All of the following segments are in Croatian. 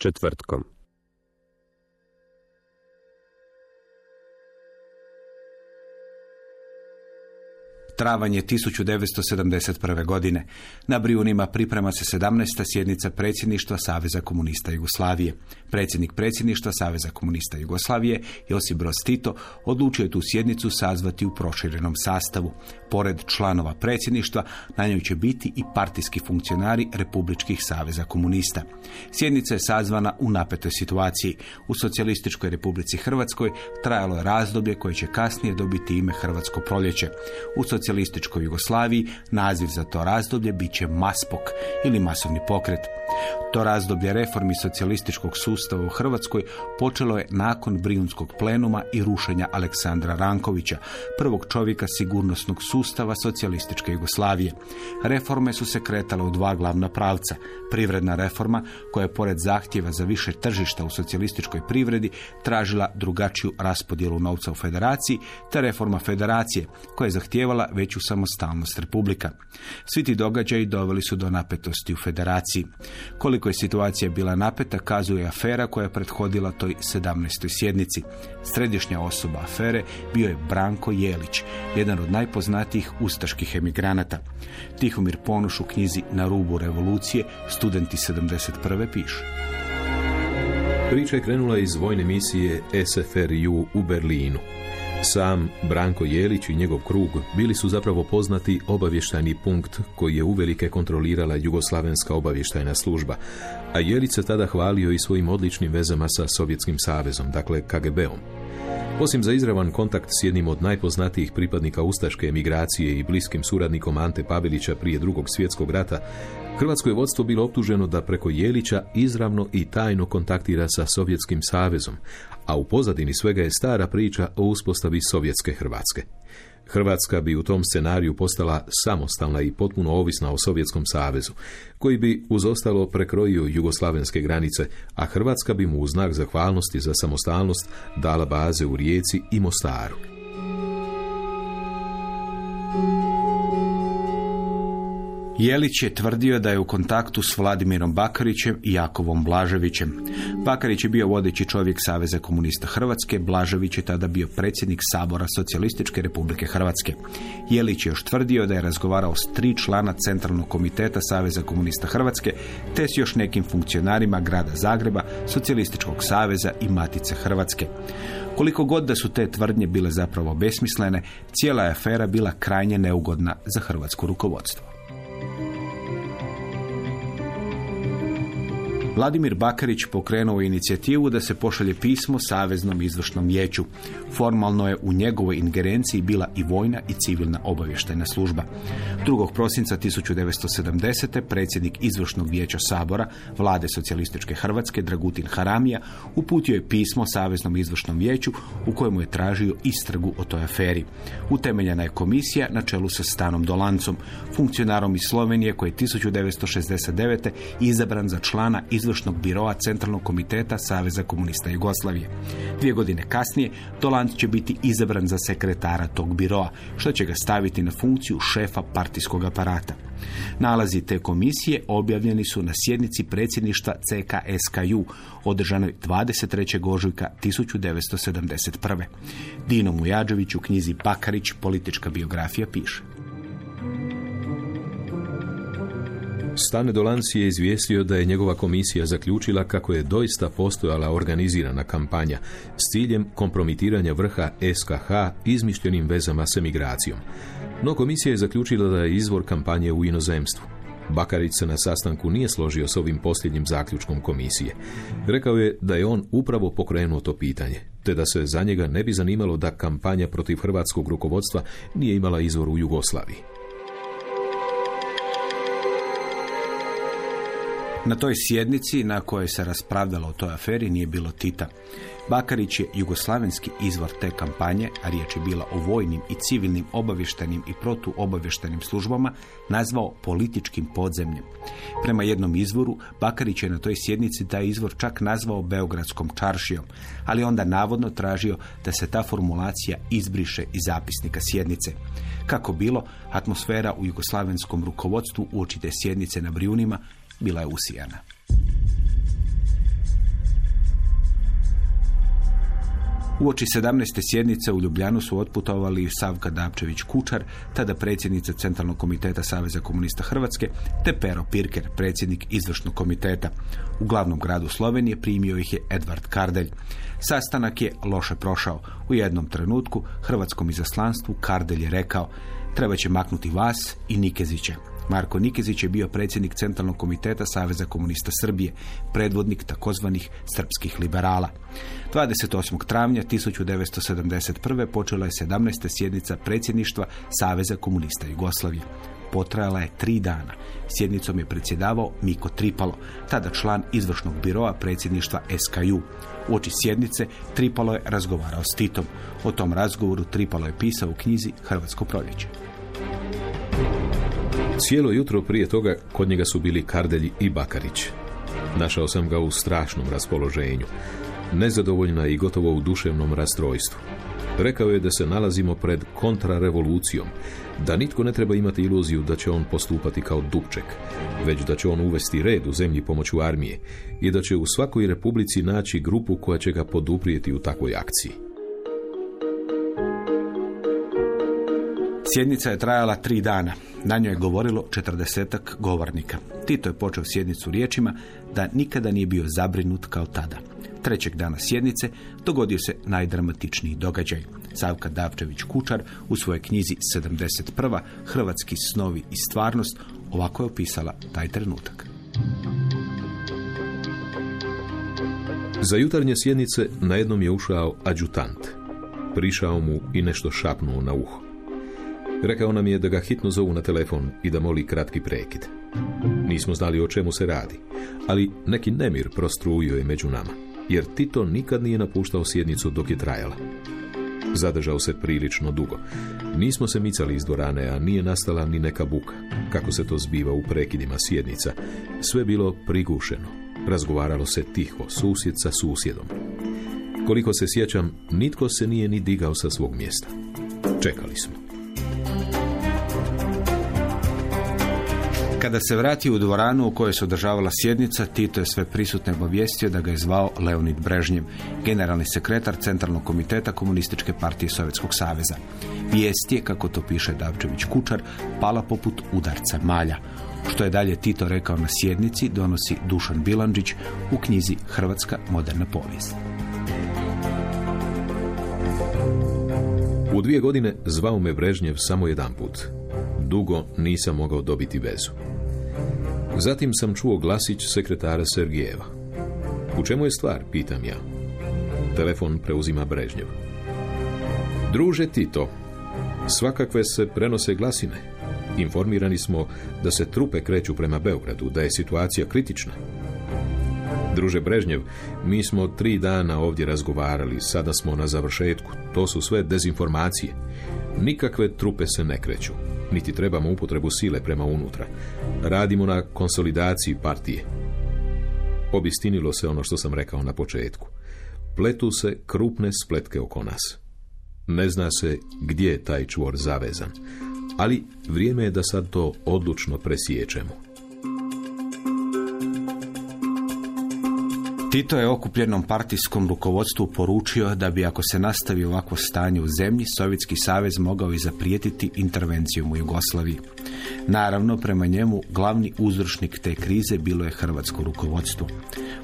Četvrtkom. Travanj je 1971. godine. Na Brijunima priprema se 17. sjednica predsjedništva Saveza komunista Jugoslavije. Predsjednik predsjedništva Saveza komunista Jugoslavije, Josip Broz Tito, odlučio je tu sjednicu sazvati u proširenom sastavu. Pored članova predsjedništva, na njoj će biti i partijski funkcionari Republičkih saveza komunista. Sjednica je sazvana u napetoj situaciji. U socijalističkoj Republici Hrvatskoj trajalo je razdoblje koje će kasnije dobiti ime Hrvatsko proljeće. U socijalističkoj Jugoslaviji naziv za to razdoblje bit će Maspok ili masovni pokret. To razdoblje reformi socijalističkog sustava u Hrvatskoj počelo je nakon Brijunskog plenuma i rušenja Aleksandra Rankovića, prvog čovjeka sigurnosnog sustava socijalističke Jugoslavije. Reforme su se kretale u dva glavna pravca. Privredna reforma, koja je pored zahtjeva za više tržišta u socijalističkoj privredi tražila drugačiju raspodjelu novca u federaciji, te reforma federacije, koja je zahtijevala veću samostalnost republika. Svi ti događaji doveli su do napetosti u federaciji. Koliko je situacija bila napeta, kazuje afera koja je prethodila toj 17. sjednici. Središnja osoba afere bio je Branko Jelić, jedan od najpoznatijih ustaških emigranata. Tihomir Ponuš u knjizi Na rubu revolucije, studenti 71. piše. Priča je krenula iz vojne misije SFRU u Berlinu. Sam Branko Jelić i njegov krug bili su zapravo poznati obavještajni punkt koji je uvelike kontrolirala Jugoslavenska obavještajna služba, a Jelić se tada hvalio i svojim odličnim vezama sa Sovjetskim savezom, dakle KGB-om. Osim za izravan kontakt s jednim od najpoznatijih pripadnika ustaške emigracije i bliskim suradnikom Ante Pavelića prije drugog svjetskog rata, Hrvatsko je vodstvo bilo optuženo da preko Jelića izravno i tajno kontaktira sa Sovjetskim savezom, a u pozadini svega je stara priča o uspostavi Sovjetske Hrvatske. Hrvatska bi u tom scenariju postala samostalna i potpuno ovisna o Sovjetskom savezu, koji bi uz ostalo prekrojio jugoslavenske granice, a Hrvatska bi mu u znak zahvalnosti za samostalnost dala baze u Rijeci i Mostaru. Jelić je tvrdio da je u kontaktu s Vladimirom Bakarićem i Jakovom Blaževićem. Bakarić je bio vodeći čovjek Saveza komunista Hrvatske, Blažević je tada bio predsjednik Sabora Socijalističke Republike Hrvatske. Jelić je još tvrdio da je razgovarao s tri člana Centralnog komiteta Saveza komunista Hrvatske, te s još nekim funkcionarima grada Zagreba, Socijalističkog saveza i Matice Hrvatske. Koliko god da su te tvrdnje bile zapravo besmislene, cijela je afera bila krajnje neugodna za hrvatsko rukovodstvo. Vladimir Bakarić pokrenuo inicijativu da se pošalje pismo Saveznom izvršnom vijeću. Formalno je u njegovoj ingerenciji bila i vojna i civilna obavještajna služba. 2. prosinca 1970. predsjednik izvršnog vijeća Sabora, vlade socijalističke Hrvatske, Dragutin Haramija, uputio je pismo Saveznom izvršnom vijeću u kojemu je tražio istragu o toj aferi. Utemeljena je komisija na čelu sa Stanom Dolancom, funkcionarom iz Slovenije koji je 1969. izabran za člana izvršnog biroa Centralnog komiteta Saveza komunista Jugoslavije. Dvije godine kasnije Dolanc će biti izabran za sekretara tog biroa, što će ga staviti na funkciju šefa partijskog aparata. Nalazi te komisije objavljeni su na sjednici predsjedništva CKSKU, održanoj 23. ožujka 1971. Dino Mujađević u knjizi Bakarić, politička biografija, piše. Stane Dolanci je izvijestio da je njegova komisija zaključila kako je doista postojala organizirana kampanja s ciljem kompromitiranja vrha SKH izmišljenim vezama s emigracijom. No komisija je zaključila da je izvor kampanje u inozemstvu. Bakarić se na sastanku nije složio s ovim posljednjim zaključkom komisije. Rekao je da je on upravo pokrenuo to pitanje, te da se za njega ne bi zanimalo da kampanja protiv hrvatskog rukovodstva nije imala izvor u Jugoslaviji. Na toj sjednici na kojoj se raspravljalo o toj aferi nije bilo Tita. Bakarić je jugoslavenski izvor te kampanje, a riječ je bila o vojnim i civilnim obavještajnim i protuobavještajnim službama, nazvao političkim podzemljem. Prema jednom izvoru, Bakarić je na toj sjednici taj izvor čak nazvao Beogradskom čaršijom, ali onda navodno tražio da se ta formulacija izbriše iz zapisnika sjednice. Kako bilo, atmosfera u jugoslavenskom rukovodstvu uoči te sjednice na Brijunima bila je usijana. Uoči 17. sjednice u Ljubljanu su otputovali Savka Dapčević Kučar, tada predsjednica Centralnog komiteta Saveza komunista Hrvatske, te Pero Pirker, predsjednik izvršnog komiteta. U glavnom gradu Slovenije primio ih je Edvard Kardelj. Sastanak je loše prošao. U jednom trenutku hrvatskom izaslanstvu Kardelj je rekao treba će maknuti vas i Nikezića. Marko Nikezić je bio predsjednik Centralnog komiteta Saveza komunista Srbije, predvodnik takozvanih srpskih liberala. 28. travnja 1971. počela je 17. sjednica predsjedništva Saveza komunista Jugoslavije. Potrajala je tri dana. Sjednicom je predsjedavao Miko Tripalo, tada član izvršnog biroa predsjedništva SKU. U oči sjednice Tripalo je razgovarao s Titom. O tom razgovoru Tripalo je pisao u knjizi Hrvatsko proljeće. Cijelo jutro prije toga kod njega su bili Kardelj i Bakarić. Našao sam ga u strašnom raspoloženju, nezadovoljna i gotovo u duševnom rastrojstvu. Rekao je da se nalazimo pred kontrarevolucijom, da nitko ne treba imati iluziju da će on postupati kao Dubček, već da će on uvesti red u zemlji pomoću armije i da će u svakoj republici naći grupu koja će ga poduprijeti u takvoj akciji. Sjednica je trajala tri dana. Na njoj je govorilo četrdesetak govornika. Tito je počeo sjednicu riječima da nikada nije bio zabrinut kao tada. Trećeg dana sjednice dogodio se najdramatičniji događaj. Savka Davčević Kučar u svojoj knjizi 71. Hrvatski snovi i stvarnost ovako je opisala taj trenutak. Za jutarnje sjednice na jednom je ušao adjutant. Prišao mu i nešto šapnuo na uho. Rekao nam je da ga hitno zovu na telefon i da moli kratki prekid. Nismo znali o čemu se radi, ali neki nemir prostrujio je među nama, jer Tito nikad nije napuštao sjednicu dok je trajala. Zadržao se prilično dugo. Nismo se micali iz dvorane, a nije nastala ni neka buka, kako se to zbiva u prekidima sjednica. Sve bilo prigušeno. Razgovaralo se tiho, susjed sa susjedom. Koliko se sjećam, nitko se nije ni digao sa svog mjesta. Čekali smo. Kada se vratio u dvoranu u kojoj se održavala sjednica, Tito je sve prisutne obavijestio da ga je zvao Leonid Brežnjev, generalni sekretar Centralnog komiteta Komunističke partije Sovjetskog saveza. Vijest je, kako to piše Davčević Kučar, pala poput udarca malja. Što je dalje Tito rekao na sjednici, donosi Dušan Bilandžić u knjizi Hrvatska moderna povijest. Dvije godine zvao me Brežnjev samo jedan put. Dugo nisam mogao dobiti vezu. Zatim sam čuo glasić sekretara Sergijeva. U čemu je stvar, pitam ja. Telefon preuzima Brežnjev. Druže Tito, svakakve se prenose glasine. Informirani smo da se trupe kreću prema Beogradu, da je situacija kritična. Druže Brežnjev, mi smo tri dana ovdje razgovarali, sada smo na završetku. To su sve dezinformacije. Nikakve trupe se ne kreću niti trebamo upotrebu sile prema unutra. Radimo na konsolidaciji partije. Obistinilo se ono što sam rekao na početku. Pletu se krupne spletke oko nas. Ne zna se gdje je taj čvor zavezan, ali vrijeme je da sad to odlučno presiječemo. Tito je okupljenom partijskom rukovodstvu poručio da bi ako se nastavi ovakvo stanje u zemlji, Sovjetski savez mogao i zaprijetiti intervencijom u Jugoslaviji. Naravno, prema njemu glavni uzročnik te krize bilo je hrvatsko rukovodstvo.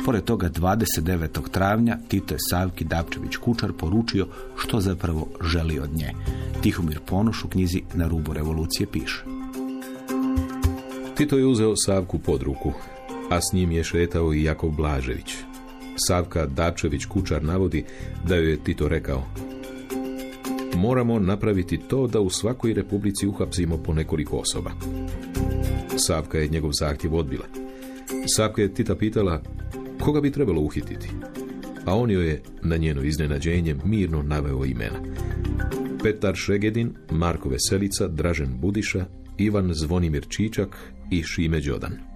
Pored toga 29. travnja Tito je Savki Dapčević Kučar poručio što zapravo želi od nje. Tihomir Ponoš u knjizi Na rubu revolucije piše. Tito je uzeo Savku pod ruku, a s njim je šetao i Jakov Blažević. Savka Dapčević Kučar navodi da joj je Tito rekao Moramo napraviti to da u svakoj republici uhapsimo po nekoliko osoba. Savka je njegov zahtjev odbila. Savka je Tita pitala koga bi trebalo uhititi, a on joj je na njeno iznenađenje mirno naveo imena. Petar Šegedin, Marko Veselica, Dražen Budiša, Ivan Zvonimir Čičak i Šime Đodan.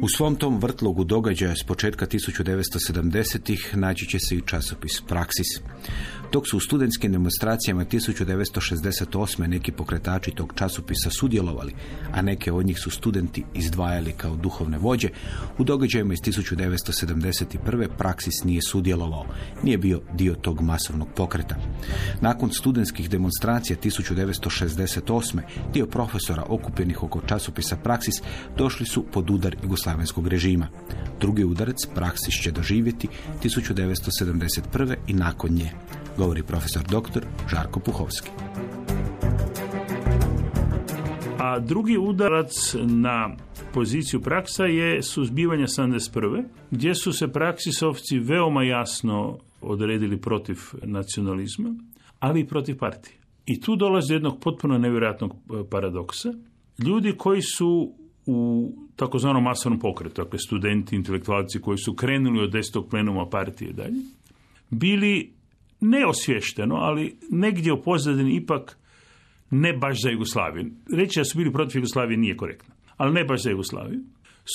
U svom tom vrtlogu događaja s početka 1970-ih naći će se i časopis Praksis. Dok su u studentskim demonstracijama 1968. neki pokretači tog časopisa sudjelovali, a neke od njih su studenti izdvajali kao duhovne vođe, u događajima iz 1971. Praksis nije sudjelovao, nije bio dio tog masovnog pokreta. Nakon studentskih demonstracija 1968. dio profesora okupljenih oko časopisa Praksis došli su pod udar jugoslavenskog režima. Drugi udarac Praksis će doživjeti 1971. i nakon nje govori profesor dr. Žarko Puhovski. A drugi udarac na poziciju praksa je suzbivanje 71. gdje su se praksisovci veoma jasno odredili protiv nacionalizma, ali i protiv partije. I tu dolazi do jednog potpuno nevjerojatnog e, paradoksa. Ljudi koji su u takozvanom masovnom pokretu, dakle studenti, intelektualci koji su krenuli od desetog plenuma partije dalje, bili neosvješteno, ali negdje u pozadini ipak ne baš za Jugoslaviju. Reći da su bili protiv Jugoslavije nije korektno, ali ne baš za Jugoslaviju.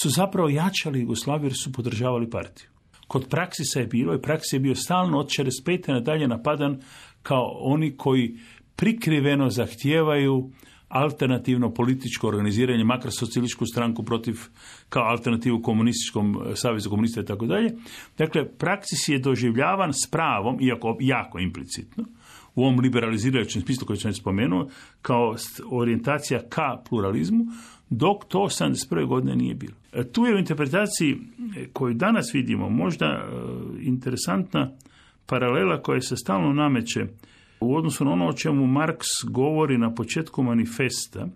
Su zapravo jačali Jugoslaviju jer su podržavali partiju. Kod praksisa je bilo i praksisa je bio stalno od 45. nadalje napadan kao oni koji prikriveno zahtijevaju alternativno političko organiziranje, makar socijalističku stranku protiv kao alternativu komunističkom e, savezu komunista i tako dalje. Dakle, praksis je doživljavan s pravom, iako jako implicitno, u ovom liberalizirajućem smislu koji sam spomenuo, kao orijentacija ka pluralizmu, dok to 81. godine nije bilo. E, tu je u interpretaciji e, koju danas vidimo možda interesantna paralela koja se stalno nameće u odnosu na ono o čemu Marks govori na početku manifesta,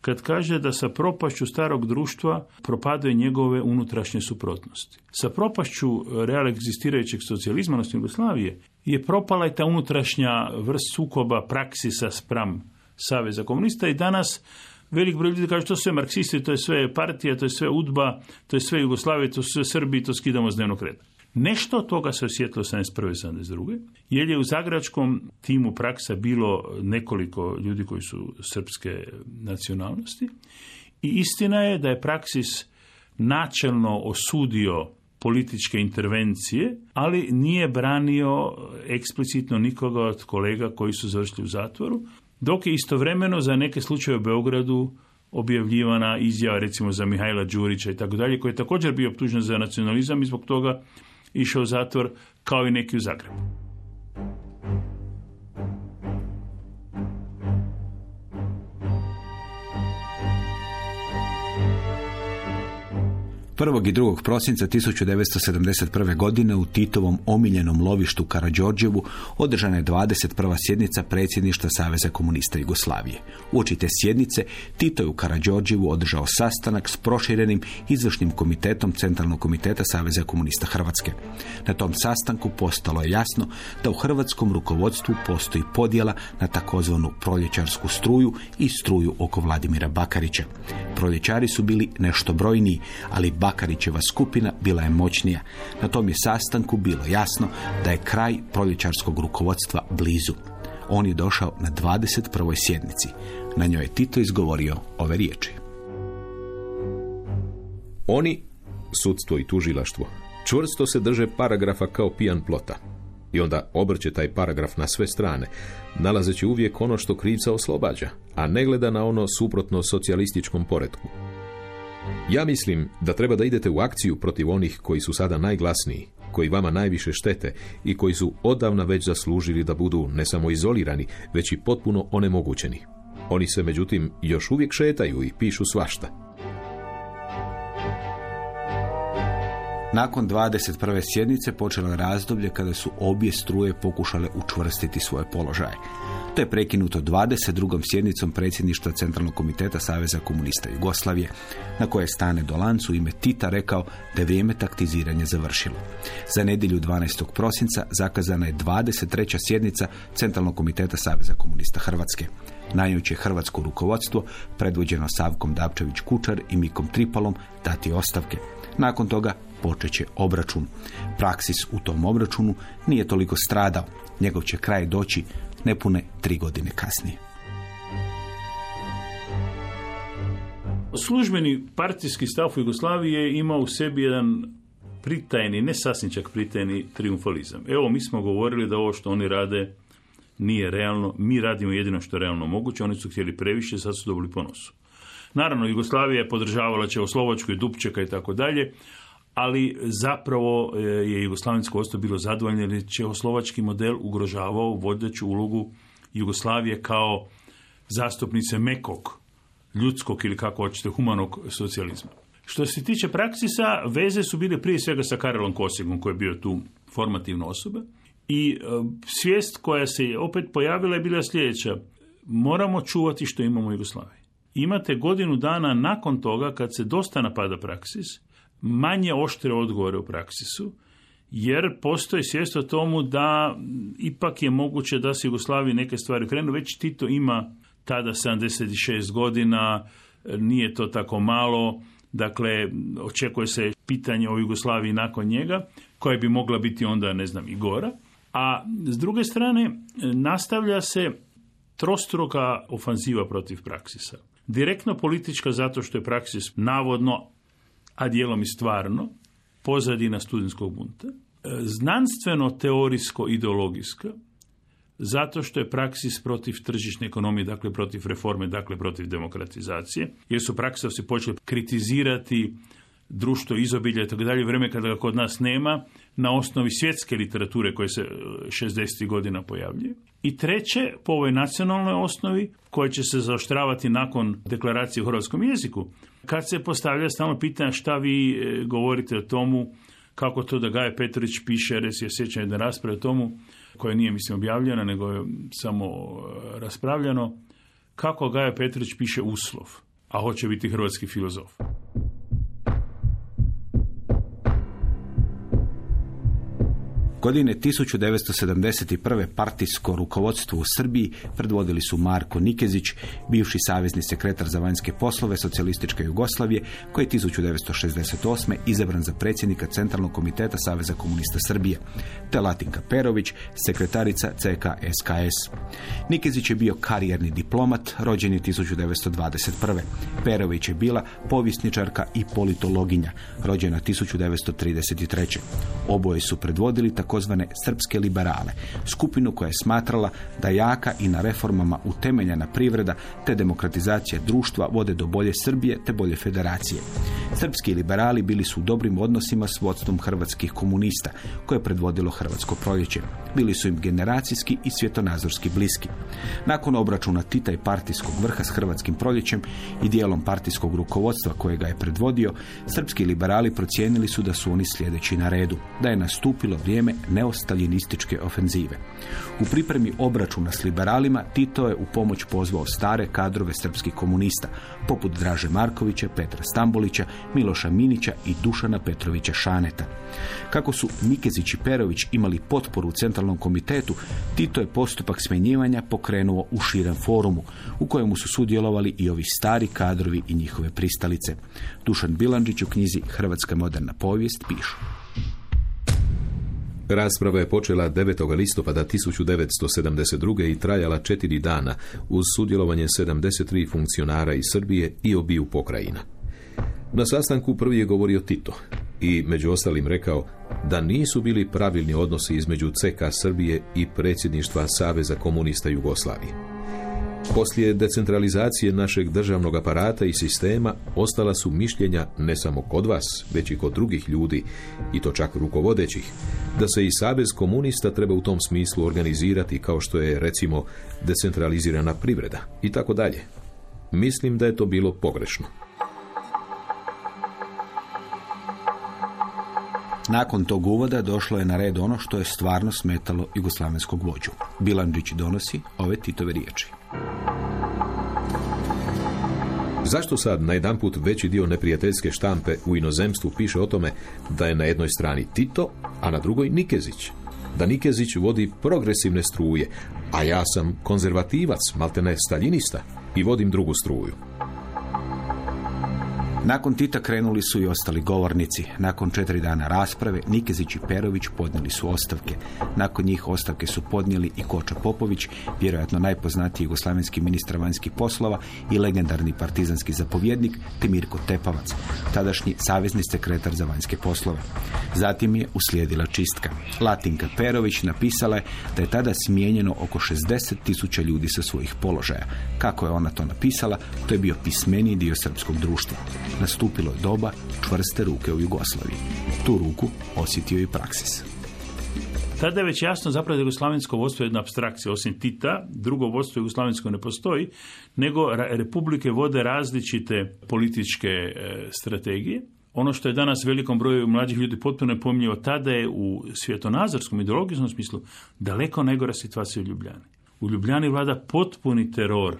kad kaže da sa propašću starog društva propadaju njegove unutrašnje suprotnosti. Sa propašću real egzistirajućeg socijalizma, odnosno Jugoslavije, je propala i ta unutrašnja vrst sukoba praksisa spram Saveza komunista i danas velik broj ljudi kaže to sve marksisti, to je sve partija, to je sve udba, to je sve Jugoslavije, to su sve Srbi, to skidamo s dnevnog reda. Nešto od toga se osjetilo 71. 72. jer je u zagračkom timu praksa bilo nekoliko ljudi koji su srpske nacionalnosti i istina je da je praksis načelno osudio političke intervencije, ali nije branio eksplicitno nikoga od kolega koji su završili u zatvoru, dok je istovremeno za neke slučaje u Beogradu objavljivana izjava recimo za Mihajla Đurića i tako dalje, koji je također bio optužen za nacionalizam i zbog toga išao u zatvor kao i neki u Zagrebu. 1. i 2. prosinca 1971. godine u Titovom omiljenom lovištu Karadžorđevu održana je 21. sjednica predsjedništva Saveza komunista Jugoslavije. U oči te sjednice Tito je u Karadžorđevu održao sastanak s proširenim izvršnim komitetom Centralnog komiteta Saveza komunista Hrvatske. Na tom sastanku postalo je jasno da u hrvatskom rukovodstvu postoji podjela na takozvanu proljećarsku struju i struju oko Vladimira Bakarića. Proljećari su bili nešto brojniji, ali Bakarićeva skupina bila je moćnija. Na tom je sastanku bilo jasno da je kraj proljećarskog rukovodstva blizu. On je došao na 21. sjednici. Na njoj je Tito izgovorio ove riječi. Oni, sudstvo i tužilaštvo, čvrsto se drže paragrafa kao pijan plota. I onda obrće taj paragraf na sve strane, nalazeći uvijek ono što krivca oslobađa, a ne gleda na ono suprotno socijalističkom poretku. Ja mislim da treba da idete u akciju protiv onih koji su sada najglasniji, koji vama najviše štete i koji su odavna već zaslužili da budu ne samo izolirani, već i potpuno onemogućeni. Oni se međutim još uvijek šetaju i pišu svašta. Nakon 21. sjednice počelo je razdoblje kada su obje struje pokušale učvrstiti svoje položaje. To je prekinuto 22. sjednicom predsjedništva Centralnog komiteta Saveza komunista Jugoslavije, na koje je Stane Dolanc u ime Tita rekao da je vrijeme taktiziranja završilo. Za nedjelju 12. prosinca zakazana je 23. sjednica Centralnog komiteta Saveza komunista Hrvatske. Na njoj će hrvatsko rukovodstvo, predvođeno Savkom Dapčević Kučar i Mikom Tripalom, dati ostavke. Nakon toga počeće obračun. Praksis u tom obračunu nije toliko stradao. Njegov će kraj doći nepune tri godine kasnije. Službeni partijski stav u Jugoslaviji ima u sebi jedan pritajni, ne sasvim čak pritajni triumfalizam. Evo, mi smo govorili da ovo što oni rade nije realno, mi radimo jedino što je realno moguće, oni su htjeli previše, sad su dobili ponosu. Naravno, Jugoslavija je podržavala Čehoslovačku i Dubčeka i tako dalje, ali zapravo e, je jugoslavensko ostao bilo zadovoljno jer je čehoslovački model ugrožavao vodeću ulogu Jugoslavije kao zastupnice mekog, ljudskog ili kako hoćete humanog socijalizma. Što se tiče praksisa, veze su bile prije svega sa Karelom Kosigom koji je bio tu formativna osoba i e, svijest koja se opet pojavila je bila sljedeća. Moramo čuvati što imamo u Jugoslaviji. Imate godinu dana nakon toga kad se dosta napada praksis, manje oštre odgovore u praksisu, jer postoji svijest o tomu da ipak je moguće da se Jugoslaviji neke stvari krenu. Već Tito ima tada 76 godina, nije to tako malo, dakle očekuje se pitanje o Jugoslaviji nakon njega, koja bi mogla biti onda, ne znam, i gora. A s druge strane, nastavlja se trostruka ofanziva protiv praksisa. Direktno politička zato što je praksis navodno a dijelom i stvarno, pozadina studentskog bunta, e, znanstveno-teorijsko-ideologijska, zato što je praksis protiv tržišne ekonomije, dakle protiv reforme, dakle protiv demokratizacije, jer su praksovci počeli kritizirati društvo izobilja i tako dalje, vrijeme kada ga kod nas nema, na osnovi svjetske literature koje se 60. E, godina pojavljuje. I treće, po ovoj nacionalnoj osnovi, koje će se zaoštravati nakon deklaracije u hrvatskom jeziku, kad se postavlja stalno pitanje šta vi e, govorite o tomu, kako to da Gaje Petrović piše, jer se sjećam jedne rasprave o tomu, koja nije, mislim, objavljena, nego je samo e, raspravljano, kako Gaja Petrović piše uslov, a hoće biti hrvatski filozof. Godine 1971. partijsko rukovodstvo u Srbiji predvodili su Marko Nikezić, bivši savezni sekretar za vanjske poslove socijalističke Jugoslavije, koji je 1968. izabran za predsjednika Centralnog komiteta Saveza komunista Srbije, te Latinka Perović, sekretarica CK SKS. Nikezić je bio karijerni diplomat, rođen je 1921. Perović je bila povjesničarka i politologinja, rođena 1933. Oboje su predvodili tako takozvane srpske liberale, skupinu koja je smatrala da jaka i na reformama utemeljena privreda te demokratizacija društva vode do bolje Srbije te bolje federacije. Srpski liberali bili su u dobrim odnosima s vodstvom hrvatskih komunista, koje je predvodilo Hrvatsko proljeće. Bili su im generacijski i svjetonazorski bliski. Nakon obračuna Tita i partijskog vrha s Hrvatskim proljećem i dijelom partijskog rukovodstva kojega je predvodio, srpski liberali procijenili su da su oni sljedeći na redu, da je nastupilo vrijeme neostaljinističke ofenzive. U pripremi obračuna s liberalima Tito je u pomoć pozvao stare kadrove srpskih komunista, poput Draže Markovića, Petra Stambolića, Miloša Minića i Dušana Petrovića Šaneta. Kako su Nikezić i Perović imali potporu u centralnom komitetu, Tito je postupak smjenjivanja pokrenuo u širem forumu, u kojemu su sudjelovali i ovi stari kadrovi i njihove pristalice. Dušan Bilandžić u knjizi Hrvatska moderna povijest pišu. Rasprava je počela 9. listopada 1972. i trajala četiri dana uz sudjelovanje 73 funkcionara iz Srbije i obiju pokrajina. Na sastanku prvi je govorio Tito i među ostalim rekao da nisu bili pravilni odnosi između CK Srbije i predsjedništva Saveza komunista Jugoslavije. Poslije decentralizacije našeg državnog aparata i sistema ostala su mišljenja ne samo kod vas, već i kod drugih ljudi, i to čak rukovodećih, da se i Savez komunista treba u tom smislu organizirati kao što je, recimo, decentralizirana privreda i tako dalje. Mislim da je to bilo pogrešno. Nakon tog uvoda došlo je na red ono što je stvarno smetalo jugoslavenskog vođu. Bilandžić donosi ove Titove riječi. Zašto sad na jedan put veći dio neprijateljske štampe u inozemstvu piše o tome da je na jednoj strani Tito, a na drugoj Nikezić? Da Nikezić vodi progresivne struje, a ja sam konzervativac, maltene staljinista i vodim drugu struju. Nakon Tita krenuli su i ostali govornici. Nakon četiri dana rasprave Nikezić i Perović podnijeli su ostavke. Nakon njih ostavke su podnijeli i Koča Popović, vjerojatno najpoznatiji jugoslavenski ministar vanjskih poslova i legendarni partizanski zapovjednik, te Mirko Tepavac, tadašnji savezni sekretar za vanjske poslove. Zatim je uslijedila čistka. Latinka Perović napisala je da je tada smijenjeno oko 60 tisuća ljudi sa svojih položaja. Kako je ona to napisala, to je bio pismeniji dio srpskog društva nastupilo je doba čvrste ruke u Jugoslaviji. Tu ruku osjetio i Praksis. Tada je već jasno zapravo da jugoslavensko vodstvo je jedna abstrakcija. Osim Tita, drugo vodstvo jugoslavensko ne postoji, nego republike vode različite političke e, strategije. Ono što je danas velikom broju mlađih ljudi potpuno nepomnjivo, tada je u svjetonazorskom ideologijskom smislu daleko najgora situacija u Ljubljani. U Ljubljani vlada potpuni teror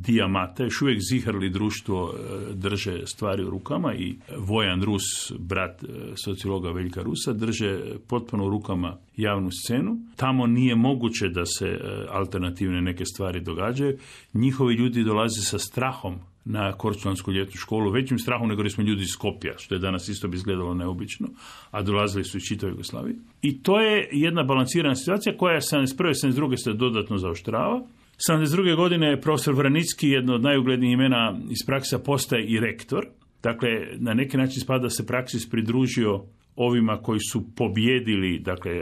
Dijamata, još uvijek zihrli društvo e, drže stvari u rukama i Vojan Rus, brat e, sociologa Veljka Rusa, drže potpuno u rukama javnu scenu. Tamo nije moguće da se e, alternativne neke stvari događaju. Njihovi ljudi dolaze sa strahom na Korčulansku ljetnu školu, većim strahom nego smo ljudi iz Skopja, što je danas isto bi izgledalo neobično, a dolazili su iz čitave Jugoslavije. I to je jedna balansirana situacija koja se 71. 72. se dodatno zaoštrava 72. godine je profesor Vranicki, jedno od najuglednijih imena iz praksa, postaje i rektor. Dakle, na neki način spada se praksis pridružio ovima koji su pobjedili, dakle,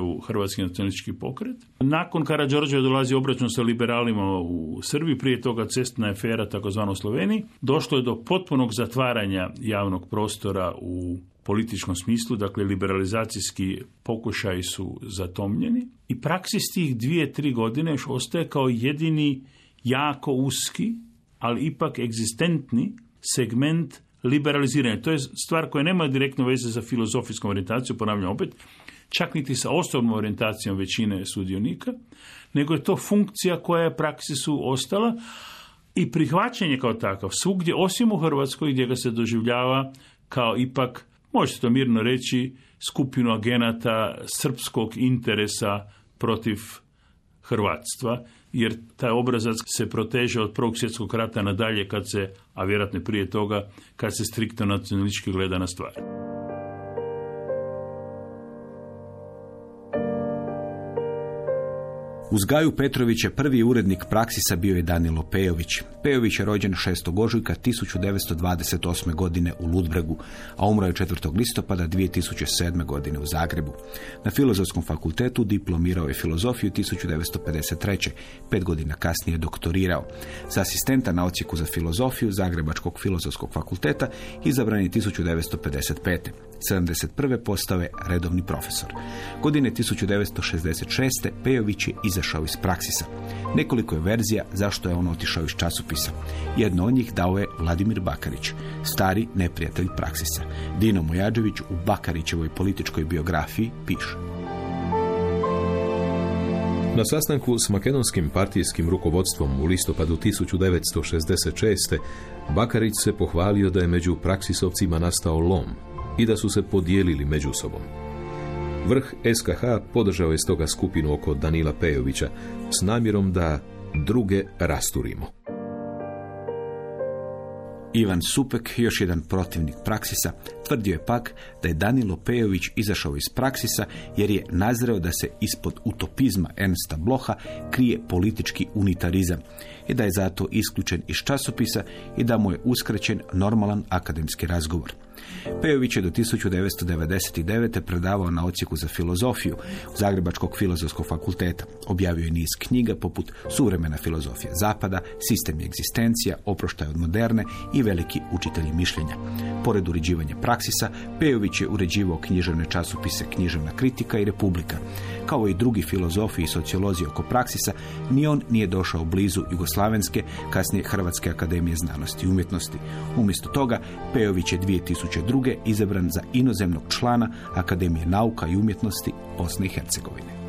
u Hrvatski nacionalistički pokret. Nakon Karadžorđeva dolazi obračun sa liberalima u Srbiji, prije toga cestna afera, takozvano u Sloveniji. Došlo je do potpunog zatvaranja javnog prostora u političkom smislu, dakle liberalizacijski pokušaji su zatomljeni i praksis tih dvije, tri godine još ostaje kao jedini jako uski, ali ipak egzistentni segment liberaliziranja. To je stvar koja nema direktno veze sa filozofijskom orijentacijom, ponavljam opet, čak niti sa osobnom orijentacijom većine sudionika, nego je to funkcija koja je praksisu ostala i prihvaćanje kao takav svugdje, osim u Hrvatskoj gdje ga se doživljava kao ipak možete to mirno reći, skupinu agenata srpskog interesa protiv Hrvatstva, jer taj obrazac se proteže od prvog svjetskog rata nadalje kad se, a vjerojatno prije toga, kad se striktno nacionalistički gleda na stvari. Uz Gaju Petrovića prvi urednik praksisa bio je Danilo Pejović. Pejović je rođen 6. ožujka 1928. godine u Ludbregu, a umro je 4. listopada 2007. godine u Zagrebu. Na Filozofskom fakultetu diplomirao je filozofiju 1953. Pet godina kasnije doktorirao. Za asistenta na ocijeku za filozofiju Zagrebačkog filozofskog fakulteta izabran je 1955. 1971. postao je redovni profesor. Godine 1966. Pejović je izašao iz praksisa. Nekoliko je verzija zašto je on otišao iz časopisa. Jedno od njih dao je Vladimir Bakarić, stari neprijatelj praksisa. Dino Mojađević u Bakarićevoj političkoj biografiji piše. Na sastanku s makedonskim partijskim rukovodstvom u listopadu 1966. Bakarić se pohvalio da je među praksisovcima nastao lom i da su se podijelili među sobom. Vrh SKH podržao je stoga skupinu oko Danila Pejovića s namjerom da druge rasturimo. Ivan Supek, još jedan protivnik Praksisa, tvrdio je pak da je Danilo Pejović izašao iz Praksisa jer je nazreo da se ispod utopizma Ernsta Bloha krije politički unitarizam i da je zato isključen iz časopisa i da mu je uskraćen normalan akademski razgovor. Pejović je do 1999. predavao na odsjeku za filozofiju Zagrebačkog filozofskog fakulteta. Objavio je niz knjiga poput Suvremena filozofija zapada, Sistem i egzistencija, Oproštaj od moderne i Veliki učitelji mišljenja. Pored uređivanja praksisa, Pejović je uređivao književne časopise Književna kritika i Republika. Kao i drugi filozofi i sociolozi oko praksisa, ni on nije došao blizu Jugoslavenske, kasnije Hrvatske akademije znanosti i umjetnosti. Umjesto toga, Pejović je 2002. izabran za inozemnog člana Akademije nauka i umjetnosti Bosne i Hercegovine.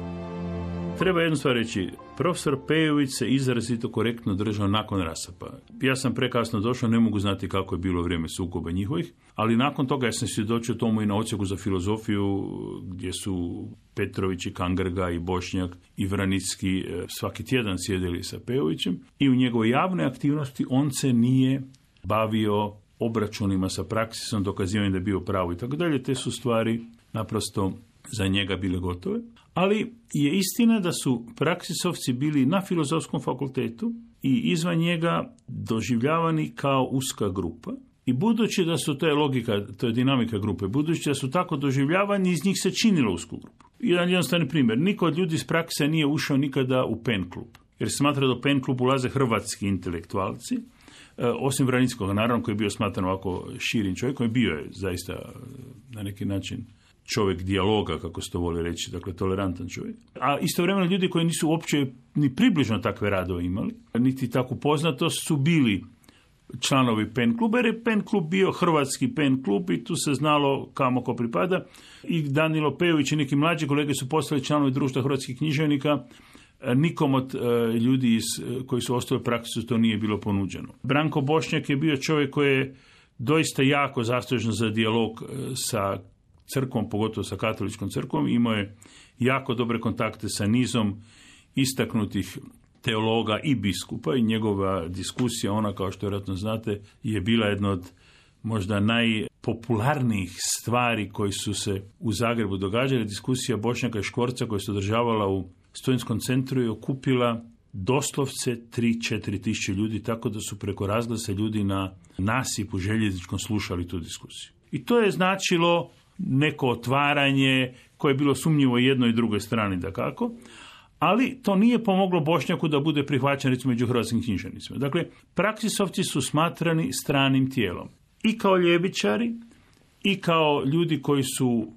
Treba jednu stvar reći, profesor Pejović se izrazito korektno držao nakon rasapa. Ja sam prekasno došao, ne mogu znati kako je bilo vrijeme sukoba njihovih, ali nakon toga ja sam svjedočio tomu i na odsjeku za filozofiju gdje su Petrović i Kangrga i Bošnjak i Vranicki e, svaki tjedan sjedili sa Pejovićem i u njegovoj javnoj aktivnosti on se nije bavio obračunima sa praksisom, dokazivanjem da je bio pravo i tako dalje. Te su stvari naprosto za njega bile gotove. Ali je istina da su praksisovci bili na filozofskom fakultetu i izvan njega doživljavani kao uska grupa. I budući da su, to je logika, to je dinamika grupe, budući da su tako doživljavani, iz njih se činilo usku grupu. Jedan jednostavni primjer, niko od ljudi iz prakse nije ušao nikada u pen klub. Jer smatra da u pen klub ulaze hrvatski intelektualci, osim Vranickog, naravno koji je bio smatran ovako širim čovjekom, bio je zaista e, na neki način čovjek dijaloga, kako se to voli reći, dakle tolerantan čovjek. A istovremeno ljudi koji nisu uopće ni približno takve radove imali, niti takvu poznatost su bili članovi pen kluba, jer je pen klub bio hrvatski pen klub i tu se znalo kamo ko pripada. I Danilo Pejović i neki mlađi kolege su postali članovi društva hrvatskih književnika, Nikom od e, ljudi iz, koji su ostali u praksi to nije bilo ponuđeno. Branko Bošnjak je bio čovjek koji je doista jako zaslužen za dijalog e, sa crkvom, pogotovo sa katoličkom crkvom. Imao je jako dobre kontakte sa nizom istaknutih teologa i biskupa i njegova diskusija, ona kao što vjerojatno znate, je bila jedna od možda najpopularnijih stvari koji su se u Zagrebu događale. Diskusija Bošnjaka i Škorca koja se održavala u studentskom centru je okupila doslovce 3-4 tisuće ljudi, tako da su preko razglasa ljudi na nasipu željezničkom slušali tu diskusiju. I to je značilo neko otvaranje koje je bilo sumnjivo jednoj i drugoj strani da kako, ali to nije pomoglo Bošnjaku da bude prihvaćen recimo među hrvatskim književnicima. Dakle, praksisovci su smatrani stranim tijelom. I kao ljebičari, i kao ljudi koji su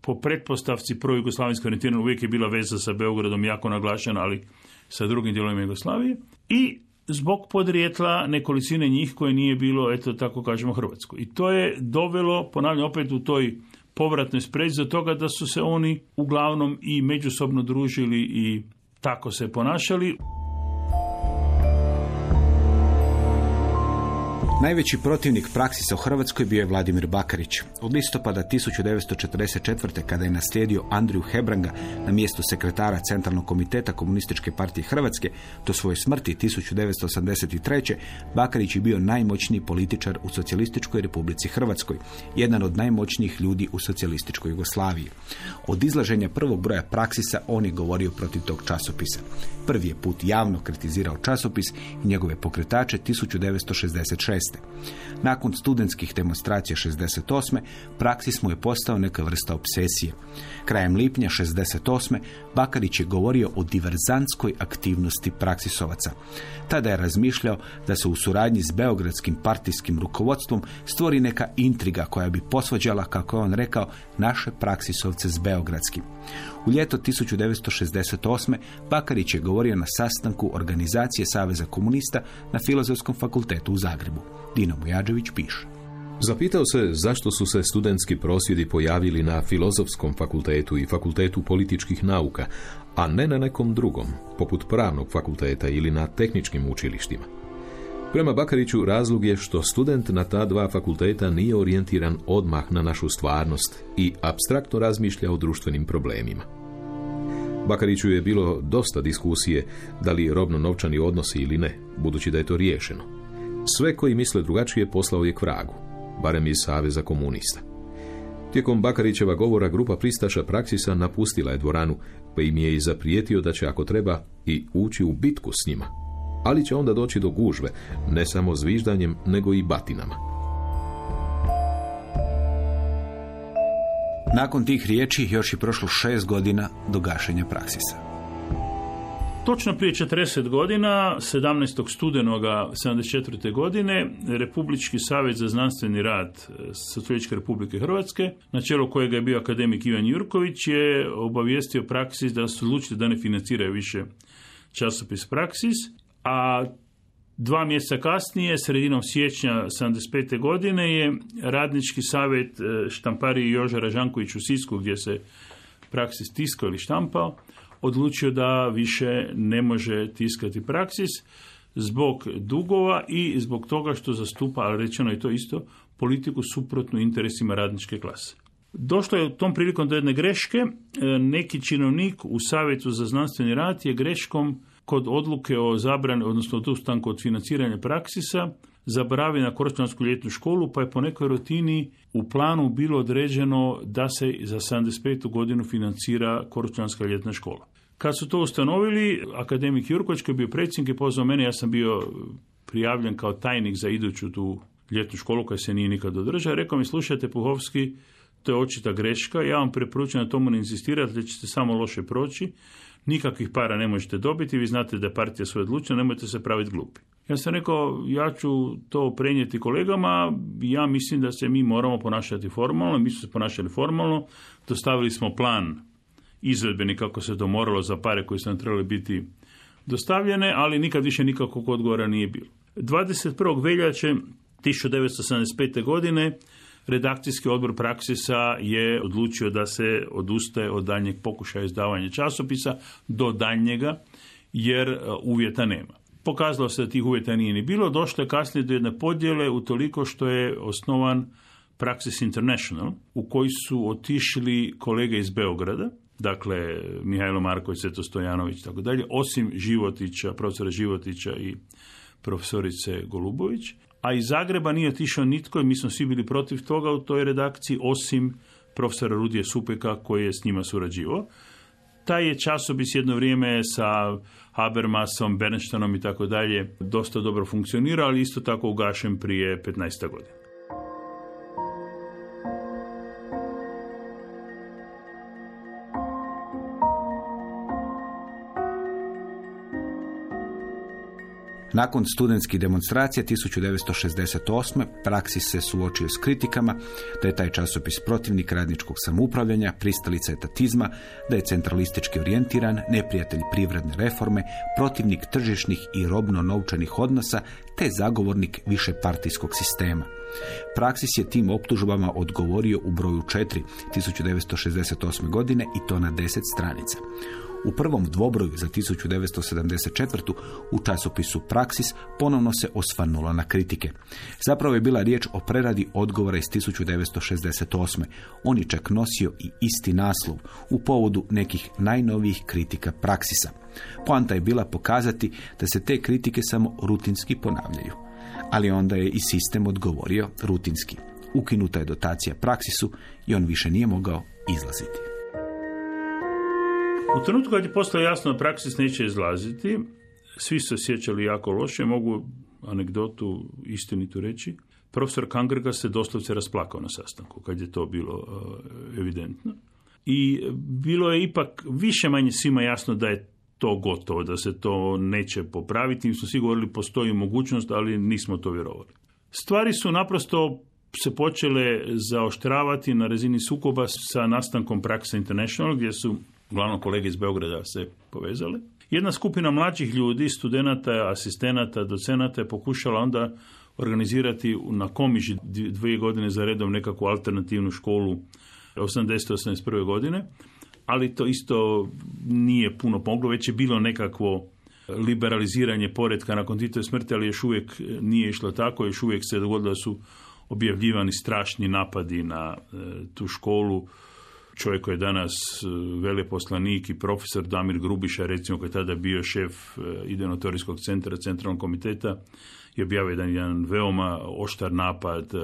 po pretpostavci pro-jugoslavenske orijentirane, uvijek je bila veza sa Beogradom jako naglašena, ali sa drugim dijelovima Jugoslavije. I zbog podrijetla nekolicine njih koje nije bilo, eto tako kažemo, Hrvatsko. I to je dovelo, ponavljam opet u toj povratnoj sprezi do toga da su se oni uglavnom i međusobno družili i tako se ponašali. Najveći protivnik praksisa u Hrvatskoj bio je Vladimir Bakarić. Od listopada 1944. kada je naslijedio Andriju Hebranga na mjestu sekretara Centralnog komiteta Komunističke partije Hrvatske do svoje smrti 1983. Bakarić je bio najmoćniji političar u Socijalističkoj Republici Hrvatskoj, jedan od najmoćnijih ljudi u Socijalističkoj Jugoslaviji. Od izlaženja prvog broja praksisa on je govorio protiv tog časopisa. Prvi je put javno kritizirao časopis i njegove pokretače 1966. Nakon studentskih demonstracija 68. praksis mu je postao neka vrsta obsesije. Krajem lipnja 68. Bakarić je govorio o diverzantskoj aktivnosti praksisovaca. Tada je razmišljao da se u suradnji s beogradskim partijskim rukovodstvom stvori neka intriga koja bi posvađala, kako je on rekao, naše praksisovce s beogradskim. U ljeto 1968. Bakarić je govorio na sastanku organizacije Saveza komunista na Filozofskom fakultetu u Zagrebu. Dino Mujađević piše. Zapitao se zašto su se studentski prosvjedi pojavili na Filozofskom fakultetu i Fakultetu političkih nauka, a ne na nekom drugom, poput pravnog fakulteta ili na tehničkim učilištima. Prema Bakariću razlog je što student na ta dva fakulteta nije orijentiran odmah na našu stvarnost i abstraktno razmišlja o društvenim problemima. Bakariću je bilo dosta diskusije da li robno-novčani odnosi ili ne, budući da je to riješeno. Sve koji misle drugačije poslao je k vragu, barem iz Saveza komunista. Tijekom Bakarićeva govora grupa pristaša Praksisa napustila je dvoranu, pa im je i zaprijetio da će ako treba i ući u bitku s njima. Ali će onda doći do gužve, ne samo zviždanjem, nego i batinama. Nakon tih riječi još je prošlo šest godina do gašenja praksisa. Točno prije 40 godina, 17. studenoga 74. godine, Republički savjet za znanstveni rad e, Socijalističke republike Hrvatske, na čelu kojega je bio akademik Ivan Jurković, je obavijestio Praksis da su odlučili da ne financiraju više časopis Praksis, a dva mjeseca kasnije, sredinom siječnja 75. godine, je Radnički savjet e, štampari Joža Ražanković u Sisku, gdje se Praksis tiskao ili štampao, odlučio da više ne može tiskati praksis zbog dugova i zbog toga što zastupa, ali rečeno je to isto, politiku suprotnu interesima radničke klase. Došlo je u tom prilikom do jedne greške. E, neki činovnik u Savjetu za znanstveni rad je greškom kod odluke o zabrani, odnosno odustanku od financiranja praksisa, zaboravi na Korčansku ljetnu školu, pa je po nekoj rutini u planu bilo određeno da se za 75. godinu financira Korčanska ljetna škola. Kad su to ustanovili, akademik Jurković koji je bio predsjednik je pozvao mene, ja sam bio prijavljen kao tajnik za iduću tu ljetnu školu koja se nije nikad održala. Rekao mi, slušajte Puhovski, to je očita greška, ja vam preporučujem na tomu ne insistirati, da ćete samo loše proći, nikakvih para ne možete dobiti, vi znate da je partija svoje odlučila, nemojte se praviti glupi. Ja sam rekao, ja ću to prenijeti kolegama, ja mislim da se mi moramo ponašati formalno, mi smo se ponašali formalno, dostavili smo plan izvedbeni kako se to moralo za pare koji su nam trebali biti dostavljene, ali nikad više nikakvog odgovora nije bilo. 21. veljače 1975. godine redakcijski odbor Praksisa je odlučio da se odustaje od daljnjeg pokušaja izdavanja časopisa do daljnjega, jer e, uvjeta nema. Pokazalo se da tih uvjeta nije ni bilo, došlo je kasnije do jedne podjele u toliko što je osnovan Praxis International, u koji su otišli kolege iz Beograda, dakle Mihajlo Marković, Sveto Stojanović tako dalje, osim Životića, profesora Životića i profesorice Golubović. A iz Zagreba nije otišao nitko i mi smo svi bili protiv toga u toj redakciji, osim profesora Rudije Supeka koji je s njima surađivao. Taj je časopis jedno vrijeme sa Habermasom, Bernsteinom i tako dalje dosta dobro funkcionirao, ali isto tako ugašen prije 15 godina. Nakon studentskih demonstracija 1968. Praksis se suočio s kritikama da je taj časopis protivnik radničkog samoupravljanja, pristalica etatizma, da je centralistički orijentiran, neprijatelj privredne reforme, protivnik tržišnih i robno-novčanih odnosa, te zagovornik višepartijskog sistema. Praksis je tim optužbama odgovorio u broju 4 1968. godine i to na 10 stranica. U prvom dvobroju za 1974. u časopisu Praksis ponovno se osvanulo na kritike. Zapravo je bila riječ o preradi odgovora iz 1968. On je čak nosio i isti naslov u povodu nekih najnovijih kritika Praksisa. Poanta je bila pokazati da se te kritike samo rutinski ponavljaju. Ali onda je i sistem odgovorio rutinski. Ukinuta je dotacija Praksisu i on više nije mogao izlaziti. U trenutku kad je postalo jasno da praksis neće izlaziti, svi se sjećali jako loše, mogu anegdotu istinitu reći. Profesor Kangrga se doslovce rasplakao na sastanku kad je to bilo uh, evidentno. I bilo je ipak više manje svima jasno da je to gotovo, da se to neće popraviti. Mi smo svi govorili postoji mogućnost, ali nismo to vjerovali. Stvari su naprosto se počele zaoštravati na razini sukoba sa nastankom Praksa International, gdje su uglavnom kolege iz Beograda se povezali. Jedna skupina mlađih ljudi, studenata, asistenata, docenata je pokušala onda organizirati na Komiži dvije godine za redom nekakvu alternativnu školu 80. 81. godine, ali to isto nije puno pomoglo, već je bilo nekakvo liberaliziranje poredka nakon Titove smrti, ali još uvijek nije išlo tako, još uvijek se dogodilo da su objavljivani strašni napadi na e, tu školu, čovjek koji je danas e, veleposlanik i profesor Damir Grubiša, recimo koji je tada bio šef e, idenotorijskog centra, centralnog komiteta, je objavio jedan, jedan veoma oštar napad, e,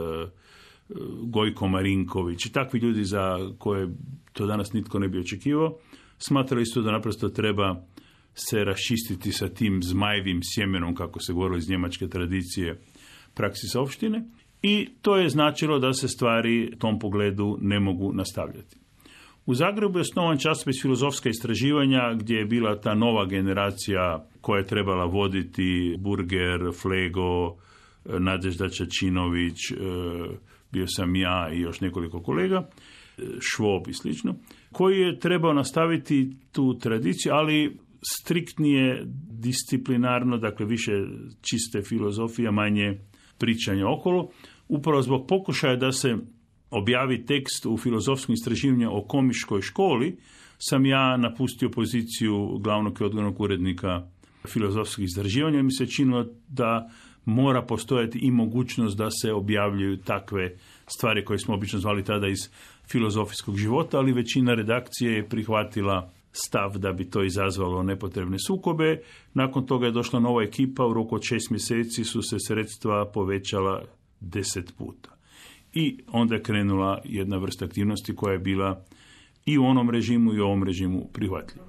Gojko Marinković i takvi ljudi za koje to danas nitko ne bi očekivao, smatrali su da naprosto treba se raščistiti sa tim zmajevim sjemenom, kako se govorilo iz njemačke tradicije, praksis opštine. i to je značilo da se stvari u tom pogledu ne mogu nastavljati. U Zagrebu je osnovan časopis filozofska istraživanja gdje je bila ta nova generacija koja je trebala voditi Burger, Flego, Nadežda Čačinović, e, bio sam ja i još nekoliko kolega, e, Švob i slično, koji je trebao nastaviti tu tradiciju, ali striktnije disciplinarno, dakle više čiste filozofija, manje pričanja okolo, upravo zbog pokušaja da se objavi tekst u filozofskom istraživanju o komiškoj školi, sam ja napustio poziciju glavnog i odgovornog urednika filozofskih istraživanja i mi se činilo da mora postojati i mogućnost da se objavljuju takve stvari koje smo obično zvali tada iz filozofijskog života, ali većina redakcije je prihvatila stav da bi to izazvalo nepotrebne sukobe. Nakon toga je došla nova ekipa, u roku od šest mjeseci su se sredstva povećala deset puta. I onda je krenula jedna vrsta aktivnosti koja je bila i u onom režimu i u ovom režimu prihvatljiva.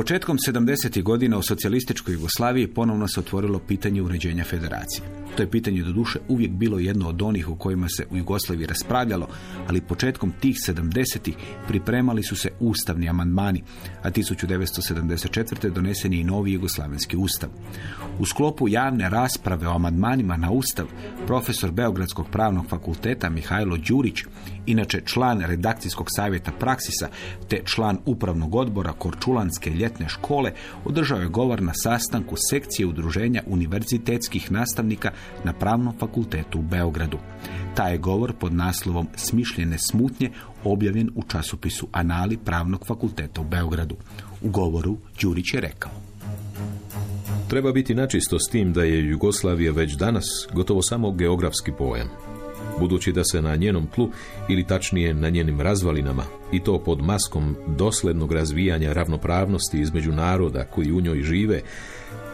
Početkom 70. godina u socijalističkoj Jugoslaviji ponovno se otvorilo pitanje uređenja federacije. To je pitanje do duše uvijek bilo jedno od onih u kojima se u Jugoslaviji raspravljalo, ali početkom tih 70. pripremali su se ustavni amandmani, a 1974. donesen je i novi jugoslavenski ustav. U sklopu javne rasprave o amandmanima na ustav, profesor Beogradskog pravnog fakulteta Mihajlo Đurić, inače član redakcijskog savjeta Praksisa te član upravnog odbora Korčulanske ljetne škole, održao je govor na sastanku sekcije udruženja univerzitetskih nastavnika na Pravnom fakultetu u Beogradu. Taj je govor pod naslovom Smišljene smutnje objavljen u časopisu Anali Pravnog fakulteta u Beogradu. U govoru Đurić je rekao. Treba biti načisto s tim da je Jugoslavija već danas gotovo samo geografski pojam. Budući da se na njenom tlu, ili tačnije na njenim razvalinama, i to pod maskom doslednog razvijanja ravnopravnosti između naroda koji u njoj žive,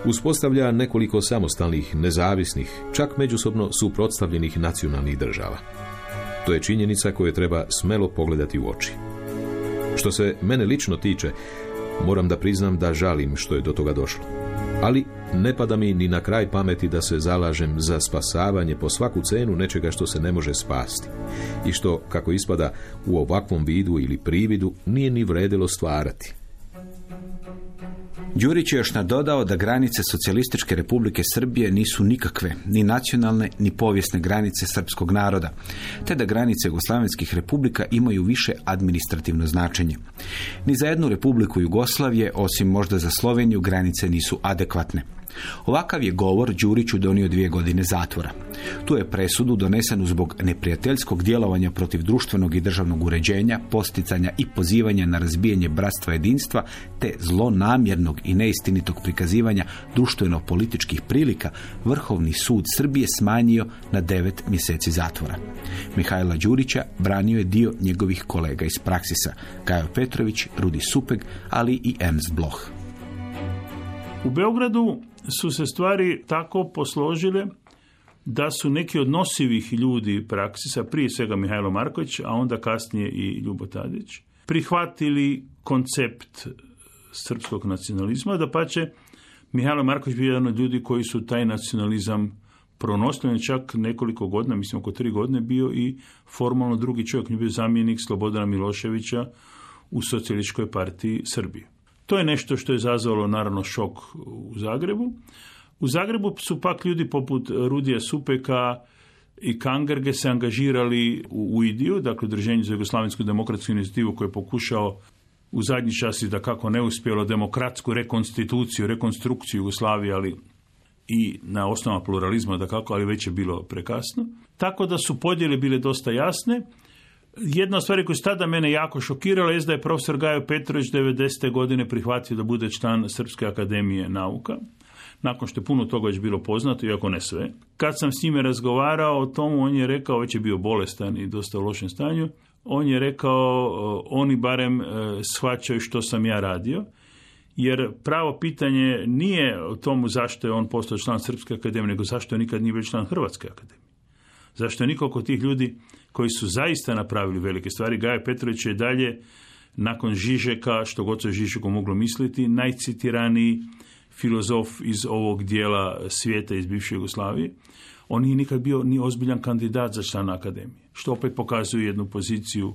uspostavlja nekoliko samostalnih, nezavisnih, čak međusobno suprotstavljenih nacionalnih država. To je činjenica koju treba smelo pogledati u oči. Što se mene lično tiče, moram da priznam da žalim što je do toga došlo. Ali ne pada mi ni na kraj pameti da se zalažem za spasavanje po svaku cenu nečega što se ne može spasti i što, kako ispada, u ovakvom vidu ili prividu nije ni vredilo stvarati. Đurić je još nadodao da granice Socijalističke republike Srbije nisu nikakve, ni nacionalne, ni povijesne granice srpskog naroda, te da granice Jugoslavenskih republika imaju više administrativno značenje. Ni za jednu republiku Jugoslavije, osim možda za Sloveniju, granice nisu adekvatne. Ovakav je govor Đuriću donio dvije godine zatvora. Tu je presudu donesenu zbog neprijateljskog djelovanja protiv društvenog i državnog uređenja, posticanja i pozivanja na razbijanje bratstva jedinstva, te zlonamjernog i neistinitog prikazivanja društveno-političkih prilika, Vrhovni sud Srbije smanjio na devet mjeseci zatvora. Mihajla Đurića branio je dio njegovih kolega iz praksisa, Gajo Petrović, Rudi Supeg, ali i Ernst Bloch. U Beogradu su se stvari tako posložile da su neki od nosivih ljudi praksisa, prije svega Mihajlo Marković, a onda kasnije i Ljubo Tadić, prihvatili koncept srpskog nacionalizma, da pače Mihajlo Marković bio jedan od ljudi koji su taj nacionalizam pronosili, čak nekoliko godina, mislim oko tri godine, bio i formalno drugi čovjek, on bio zamjenik Slobodana Miloševića u socijalističkoj partiji Srbije. To je nešto što je izazvalo naravno šok u Zagrebu. U Zagrebu su pak ljudi poput Rudija Supeka i Kangerge se angažirali u UIDiju, dakle Udruženju za Jugoslavensku demokratsku inicijativu koji je pokušao u zadnji čas i da kako neuspjelo demokratsku rekonstituciju, rekonstrukciju Jugoslavije, ali i na osnova pluralizma da kako, ali već je bilo prekasno. Tako da su podjele bile dosta jasne jedna stvar koja je tada mene jako šokirala je da je profesor Gajo Petrović 90. godine prihvatio da bude član Srpske akademije nauka nakon što je puno toga već bilo poznato, iako ne sve. Kad sam s njime razgovarao o tomu, on je rekao, već je bio bolestan i dosta u lošem stanju, on je rekao, oni barem e, shvaćaju što sam ja radio, jer pravo pitanje nije o tomu zašto je on postao član Srpske akademije, nego zašto je nikad nije bio član Hrvatske akademije. Zašto je tih ljudi koji su zaista napravili velike stvari. Gaja Petrović je dalje, nakon Žižeka, što god se Žižeku moglo misliti, najcitiraniji filozof iz ovog dijela svijeta iz bivše Jugoslavije. On nije nikad bio ni ozbiljan kandidat za član akademije, što opet pokazuje jednu poziciju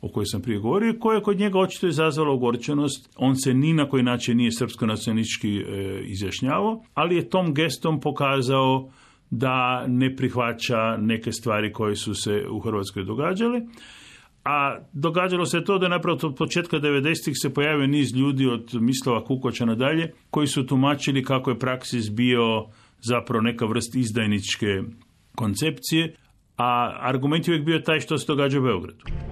o kojoj sam prije govorio, koja kod njega očito izazvala ogorčenost. On se ni na koji način nije srpsko-nacionalistički e, izjašnjavao, ali je tom gestom pokazao da ne prihvaća neke stvari koje su se u Hrvatskoj događale. A događalo se to da napravo od početka 90-ih se pojavio niz ljudi od Mislava Kukoća nadalje koji su tumačili kako je praksis bio zapravo neka vrst izdajničke koncepcije, a argument je uvijek bio taj što se događa u Beogradu.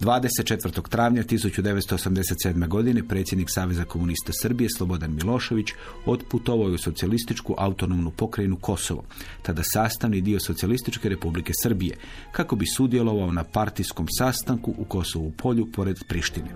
24. travnja 1987. godine predsjednik Saveza komunista Srbije Slobodan Milošević otputovao je u socijalističku autonomnu pokrajinu Kosovo, tada sastavni dio Socijalističke republike Srbije, kako bi sudjelovao na partijskom sastanku u Kosovu polju pored Prištine.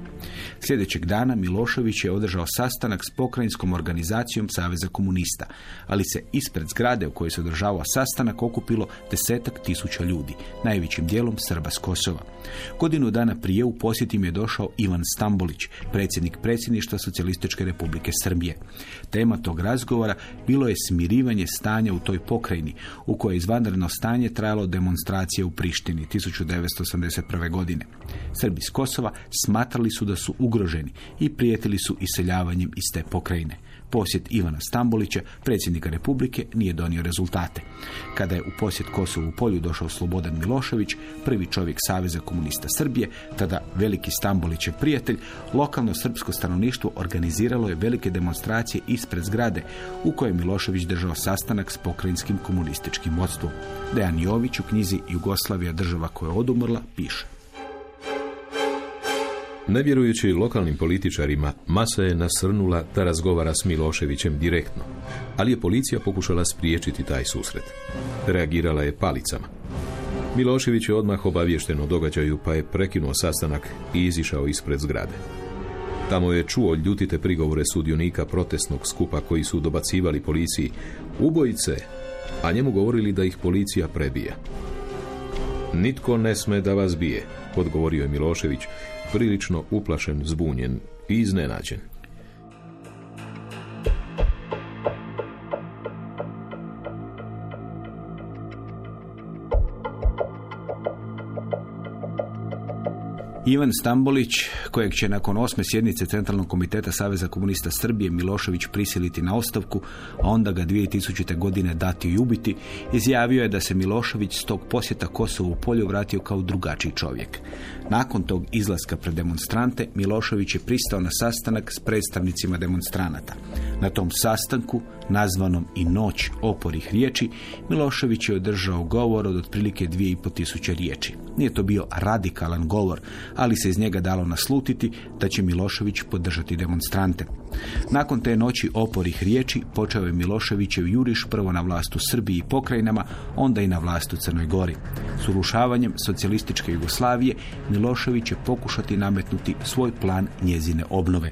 Sljedećeg dana Milošević je održao sastanak s pokrajinskom organizacijom Saveza komunista, ali se ispred zgrade u kojoj se održavao sastanak okupilo desetak tisuća ljudi, najvećim dijelom Srba s Kosova. Godinu dana prije u posjet im je došao Ivan Stambolić, predsjednik predsjedništva Socijalističke republike Srbije. Tema tog razgovora bilo je smirivanje stanja u toj pokrajini, u kojoj je izvanredno stanje trajalo demonstracije u Prištini 1981. godine. Srbi iz Kosova smatrali su da su ugroženi i prijetili su iseljavanjem iz te pokrajine. Posjet Ivana Stambolića, predsjednika Republike, nije donio rezultate. Kada je u posjet Kosovu polju došao Slobodan Milošević, prvi čovjek Saveza komunista Srbije, tada veliki Stambolićev prijatelj, lokalno srpsko stanovništvo organiziralo je velike demonstracije ispred zgrade u kojoj je Milošević držao sastanak s pokrajinskim komunističkim vodstvom. Dejan Jović u knjizi Jugoslavija država koja je odumrla piše. Ne vjerujući lokalnim političarima, masa je nasrnula da razgovara s Miloševićem direktno, ali je policija pokušala spriječiti taj susret. Reagirala je palicama. Milošević je odmah obaviješten o događaju, pa je prekinuo sastanak i izišao ispred zgrade. Tamo je čuo ljutite prigovore sudionika protestnog skupa koji su dobacivali policiji ubojice, a njemu govorili da ih policija prebija. Nitko ne sme da vas bije, odgovorio je Milošević, prilično uplašen, zbunjen i iznenađen. Ivan Stambolić, kojeg će nakon osme sjednice Centralnog komiteta Saveza komunista Srbije Milošević prisiliti na ostavku, a onda ga 2000. godine dati i ubiti, izjavio je da se Milošević s tog posjeta Kosovu u polju vratio kao drugačiji čovjek. Nakon tog izlaska pred demonstrante, Milošević je pristao na sastanak s predstavnicima demonstranata. Na tom sastanku, nazvanom i noć oporih riječi, Milošević je održao govor od otprilike dvije i po tisuće riječi. Nije to bio radikalan govor, ali se iz njega dalo naslutiti da će Milošević podržati demonstrante. Nakon te noći oporih riječi počeo je Miloševićev juriš prvo na vlast u Srbiji i pokrajinama, onda i na vlast u Crnoj Gori. S urušavanjem socijalističke Jugoslavije Milošević će pokušati nametnuti svoj plan njezine obnove.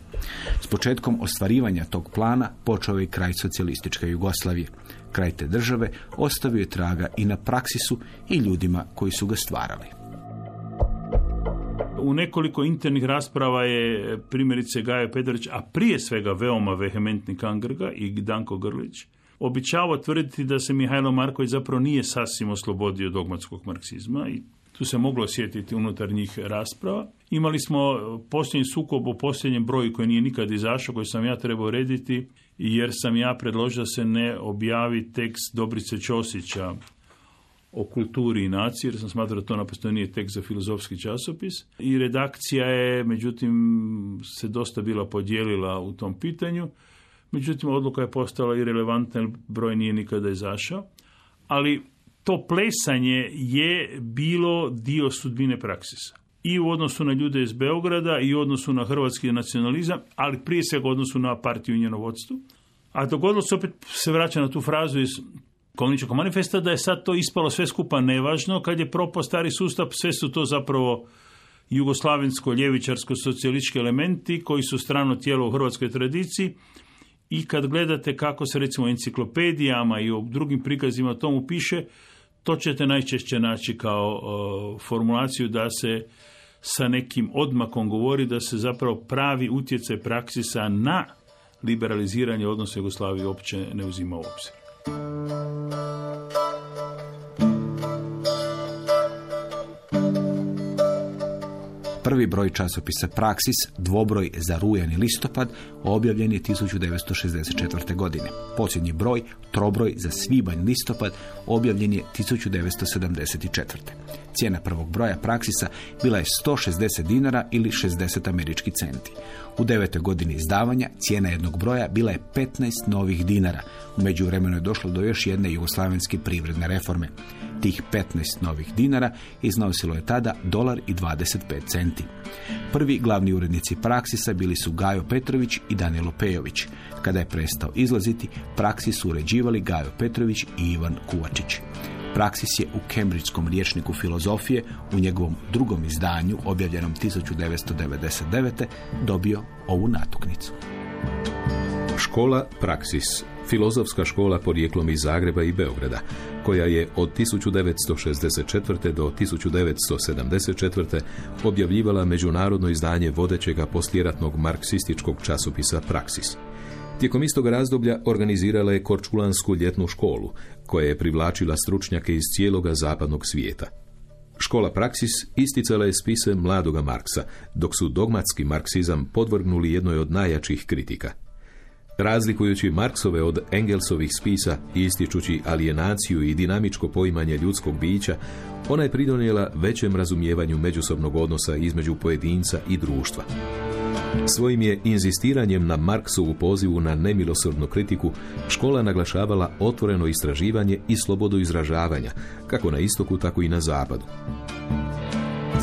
S početkom ostvarivanja tog plana počeo je kraj socijalističke Jugoslavije. Kraj te države ostavio je traga i na praksisu i ljudima koji su ga stvarali. U nekoliko internih rasprava je primjerice Gaja Pedrić, a prije svega veoma vehementni Kangrga i Danko Grlić, običavao tvrditi da se Mihajlo Marković zapravo nije sasvim oslobodio dogmatskog marksizma i tu se moglo osjetiti unutar njih rasprava. Imali smo posljednji sukob o posljednjem broju koji nije nikad izašao, koji sam ja trebao rediti, jer sam ja predložio da se ne objavi tekst Dobrice Ćosića o kulturi i naciji, jer sam smatrao da to naprosto nije tekst za filozofski časopis. I redakcija je, međutim, se dosta bila podijelila u tom pitanju. Međutim, odluka je postala i relevantna, jer broj nije nikada izašao. Ali to plesanje je bilo dio sudbine praksisa. I u odnosu na ljude iz Beograda i u odnosu na hrvatski nacionalizam, ali prije svega u odnosu na partiju i njeno vodstvo. A dogodilo se opet se vraća na tu frazu iz komunističkog manifesta da je sad to ispalo sve skupa nevažno kad je propao stari sustav, sve su to zapravo jugoslavensko ljevičarsko socijalistički elementi koji su strano tijelo u hrvatskoj tradiciji i kad gledate kako se recimo enciklopedijama i u drugim prikazima tomu piše, to ćete najčešće naći kao formulaciju da se sa nekim odmakom govori da se zapravo pravi utjecaj praksisa na liberaliziranje odnosa Jugoslavije uopće ne uzima u obzir. Prvi broj časopisa Praksis, dvobroj za rujan i listopad, objavljen je 1964. godine. Posljednji broj, trobroj za svibanj listopad, objavljen je 1974. Cijena prvog broja Praksisa bila je 160 dinara ili 60 američki centi. U devetoj godini izdavanja cijena jednog broja bila je 15 novih dinara. U međuvremenu je došlo do još jedne jugoslavenske privredne reforme. Tih 15 novih dinara iznosilo je tada dolar i 25 centi. Prvi glavni urednici Praksisa bili su Gajo Petrović i Danilo Pejović. Kada je prestao izlaziti, Praksis uređivali Gajo Petrović i Ivan Kuvačić. Praksis je u Kembridžskom riječniku filozofije u njegovom drugom izdanju, objavljenom 1999. dobio ovu natuknicu. Škola Praksis, filozofska škola porijeklom iz Zagreba i Beograda, koja je od 1964. do 1974. objavljivala međunarodno izdanje vodećega poslijeratnog marksističkog časopisa Praksis. Tijekom istog razdoblja organizirala je Korčulansku ljetnu školu, koja je privlačila stručnjake iz cijeloga zapadnog svijeta. Škola Praksis isticala je spise mladoga Marksa, dok su dogmatski marksizam podvrgnuli jednoj od najjačih kritika. Razlikujući Marksove od Engelsovih spisa i ističući alijenaciju i dinamičko poimanje ljudskog bića, ona je pridonijela većem razumijevanju međusobnog odnosa između pojedinca i društva. Svojim je inzistiranjem na Marksovu pozivu na nemilosrdnu kritiku škola naglašavala otvoreno istraživanje i slobodu izražavanja, kako na istoku, tako i na zapadu.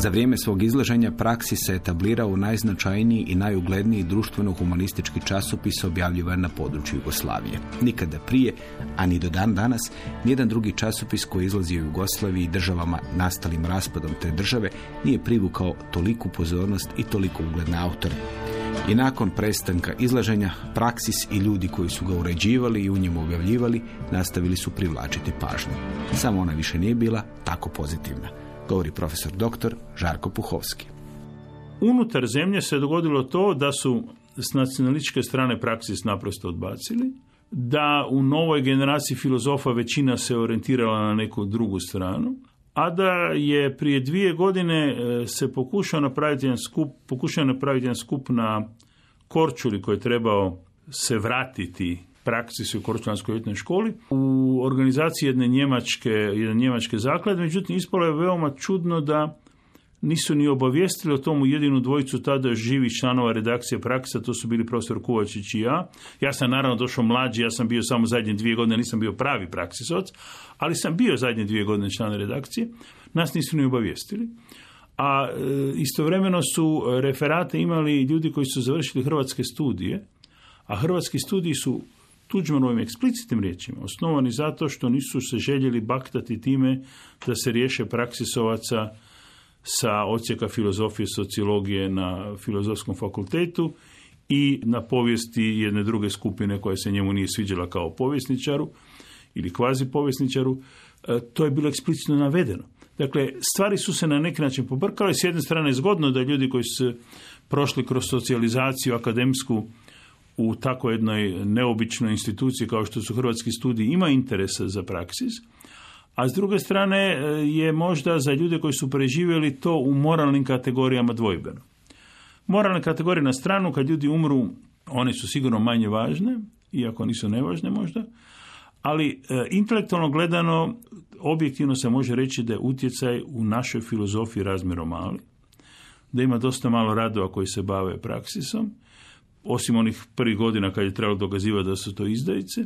Za vrijeme svog izlaženja praksi se etablirao u najznačajniji i najugledniji društveno-humanistički časopis objavljivan na području Jugoslavije. Nikada prije, a ni do dan danas, nijedan drugi časopis koji izlazi u Jugoslaviji i državama nastalim raspadom te države nije privukao toliku pozornost i toliko ugledne autore. I nakon prestanka izlaženja, praksis i ljudi koji su ga uređivali i u njemu objavljivali nastavili su privlačiti pažnju. Samo ona više nije bila tako pozitivna govori profesor dr. Žarko Puhovski. Unutar zemlje se dogodilo to da su s nacionalističke strane praksis naprosto odbacili, da u novoj generaciji filozofa većina se orijentirala na neku drugu stranu, a da je prije dvije godine e, se pokušao napraviti jedan skup, pokušao napraviti jedan skup na Korčuli koji je trebao se vratiti praksi u Korčulanskoj ljetnoj školi u organizaciji jedne njemačke, jedne njemačke zaklade, međutim ispalo je veoma čudno da nisu ni obavijestili o tomu jedinu dvojicu tada živi članova redakcije praksa, to su bili profesor Kuvačić i ja. Ja sam naravno došao mlađi, ja sam bio samo zadnje dvije godine, nisam bio pravi praksisoc, ali sam bio zadnje dvije godine član redakcije. Nas nisu ni obavijestili. A e, istovremeno su referate imali ljudi koji su završili hrvatske studije, a hrvatski studiji su Tuđmanovim eksplicitnim riječima, osnovani zato što nisu se željeli baktati time da se riješe praksisovaca sa ocijeka filozofije sociologije na filozofskom fakultetu i na povijesti jedne druge skupine koja se njemu nije sviđala kao povjesničaru ili kvazi povjesničaru, e, to je bilo eksplicitno navedeno. Dakle, stvari su se na neki način pobrkale. S jedne strane zgodno da ljudi koji su prošli kroz socijalizaciju akademsku u tako jednoj neobičnoj instituciji kao što su Hrvatski studiji ima interesa za praksis, a s druge strane e, je možda za ljude koji su preživjeli to u moralnim kategorijama dvojbeno. Moralne kategorije na stranu, kad ljudi umru, one su sigurno manje važne, iako nisu nevažne možda, ali e, intelektualno gledano, objektivno se može reći da je utjecaj u našoj filozofiji razmjero mali, da ima dosta malo radova koji se bave praksisom, osim onih prvih godina kad je trebalo dokazivati da su to izdajice,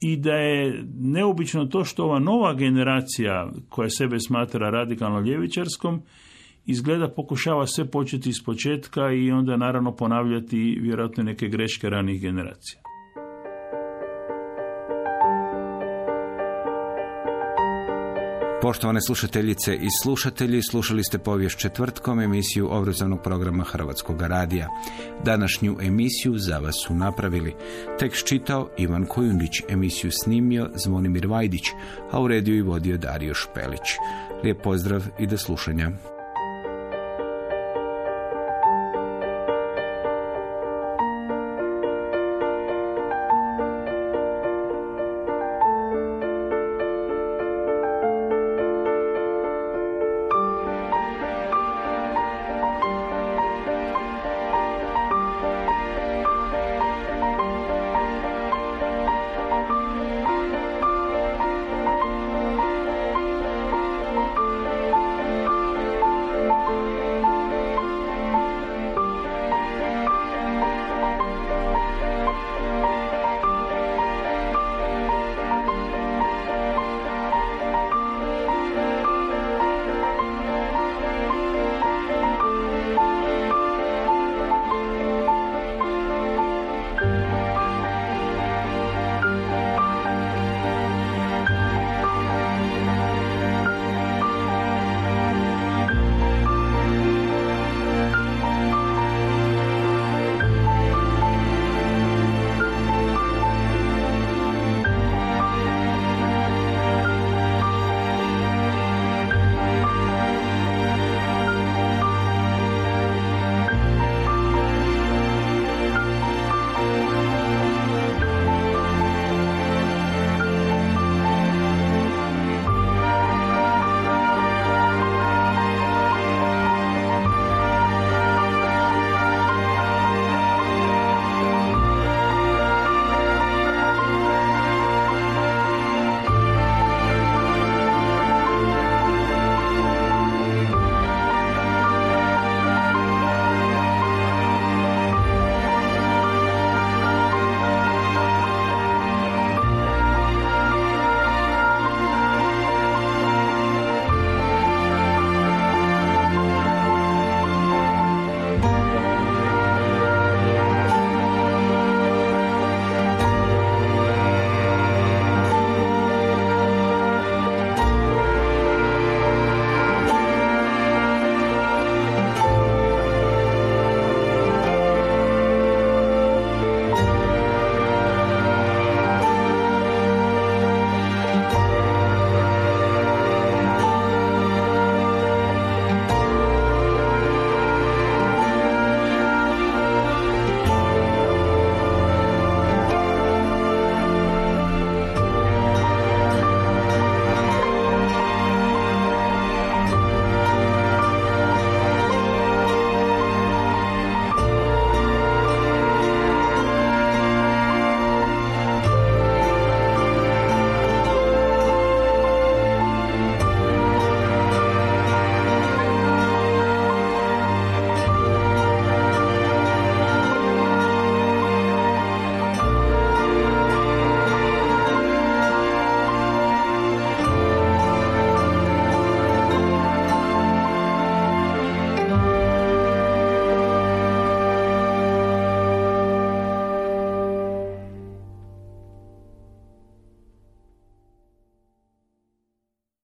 i da je neobično to što ova nova generacija koja sebe smatra radikalno ljevičarskom izgleda pokušava sve početi iz početka i onda naravno ponavljati vjerojatno neke greške ranih generacija. Poštovane slušateljice i slušatelji, slušali ste povijest četvrtkom emisiju obrazovnog programa Hrvatskog radija. Današnju emisiju za vas su napravili. Tekst čitao Ivan Kojundić, emisiju snimio Zvonimir Vajdić, a u rediju i vodio Dario Špelić. Lijep pozdrav i do slušanja.